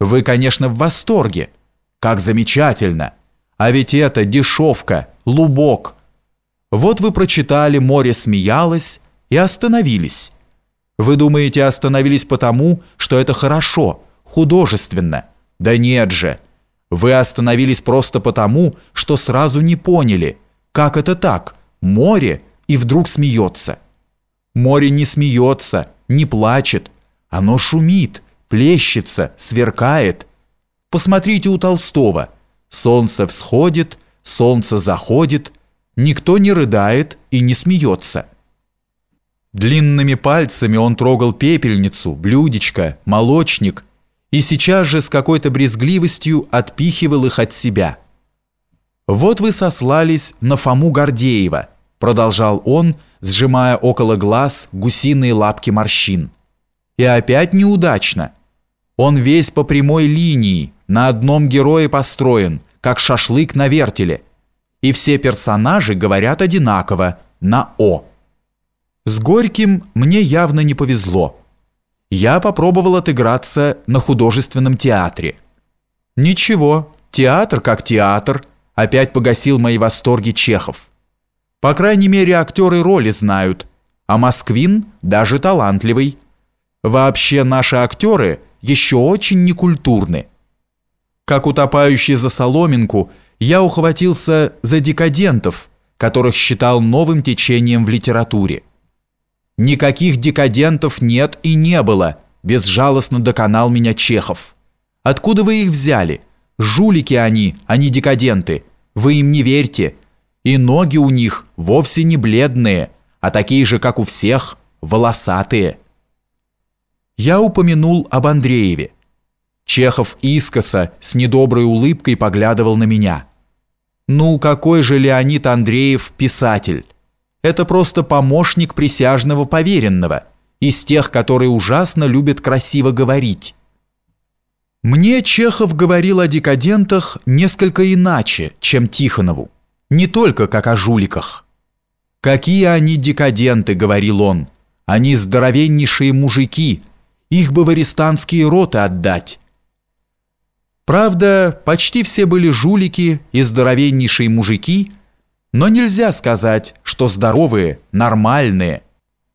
Вы, конечно, в восторге. Как замечательно. А ведь это дешевка, лубок. Вот вы прочитали «Море смеялось» и остановились. Вы думаете, остановились потому, что это хорошо, художественно. Да нет же. Вы остановились просто потому, что сразу не поняли, как это так, море и вдруг смеется. Море не смеется, не плачет, оно шумит, плещется, сверкает. Посмотрите у Толстого. Солнце всходит, солнце заходит, никто не рыдает и не смеется. Длинными пальцами он трогал пепельницу, блюдечко, молочник и сейчас же с какой-то брезгливостью отпихивал их от себя. «Вот вы сослались на Фому Гордеева», продолжал он, сжимая около глаз гусиные лапки морщин. «И опять неудачно. Он весь по прямой линии, на одном герое построен, как шашлык на вертеле. И все персонажи говорят одинаково, на «о». С Горьким мне явно не повезло. Я попробовал отыграться на художественном театре. Ничего, театр как театр, опять погасил мои восторги Чехов. По крайней мере, актеры роли знают, а Москвин даже талантливый. Вообще наши актеры еще очень некультурны. Как утопающий за соломинку, я ухватился за декадентов, которых считал новым течением в литературе. Никаких декадентов нет и не было, безжалостно доконал меня Чехов. Откуда вы их взяли? Жулики они, а не декаденты. Вы им не верьте. И ноги у них вовсе не бледные, а такие же, как у всех, волосатые. Я упомянул об Андрееве. Чехов искоса с недоброй улыбкой поглядывал на меня. Ну, какой же Леонид Андреев писатель? Это просто помощник присяжного поверенного, из тех, которые ужасно любят красиво говорить. Мне Чехов говорил о декадентах несколько иначе, чем Тихонову, не только как о жуликах. «Какие они декаденты», — говорил он, — «они здоровеннейшие мужики, их бы в арестантские роты отдать». Правда, почти все были жулики и здоровеннейшие мужики — но нельзя сказать, что здоровые, нормальные.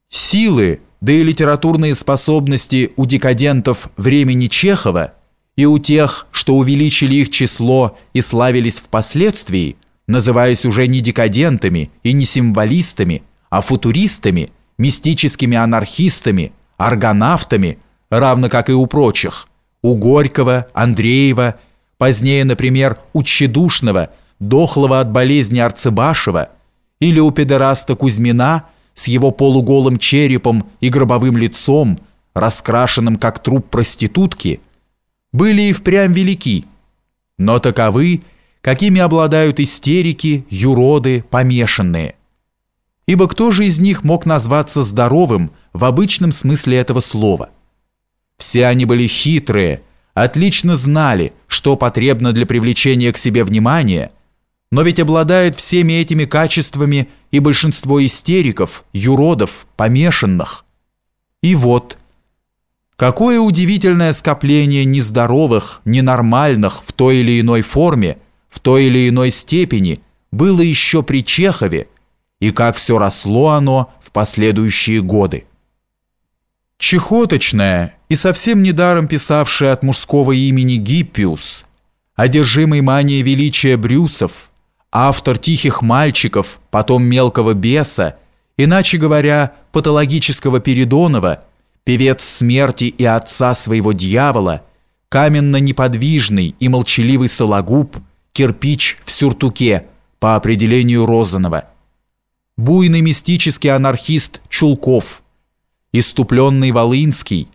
Силы, да и литературные способности у декадентов времени Чехова и у тех, что увеличили их число и славились впоследствии, называясь уже не декадентами и не символистами, а футуристами, мистическими анархистами, аргонавтами, равно как и у прочих, у Горького, Андреева, позднее, например, у Тщедушного – дохлого от болезни Арцебашева или у педераста Кузьмина с его полуголым черепом и гробовым лицом, раскрашенным как труп проститутки, были и впрямь велики, но таковы, какими обладают истерики, юроды, помешанные. Ибо кто же из них мог назваться здоровым в обычном смысле этого слова? Все они были хитрые, отлично знали, что потребно для привлечения к себе внимания – но ведь обладает всеми этими качествами и большинство истериков, юродов, помешанных. И вот, какое удивительное скопление нездоровых, ненормальных в той или иной форме, в той или иной степени было еще при Чехове, и как все росло оно в последующие годы. Чехоточная и совсем недаром писавшая от мужского имени Гиппиус, одержимый манией величия Брюсов – автор «Тихих мальчиков», потом «Мелкого беса», иначе говоря, патологического Передонова, певец смерти и отца своего дьявола, каменно-неподвижный и молчаливый Сологуб, кирпич в сюртуке, по определению Розанова, буйный мистический анархист Чулков, иступленный Волынский,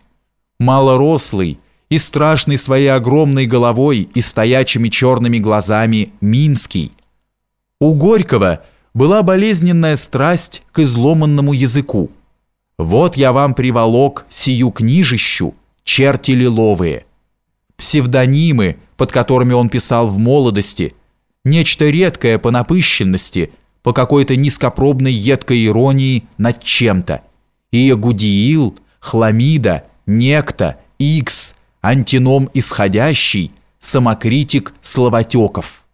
малорослый и страшный своей огромной головой и стоячими черными глазами Минский, у Горького была болезненная страсть к изломанному языку. Вот я вам приволок сию книжищу, черти лиловые. Псевдонимы, под которыми он писал в молодости, нечто редкое по напыщенности, по какой-то низкопробной едкой иронии над чем-то. Иегудиил, Хламида, Некто, Икс, антином исходящий, самокритик Словотеков.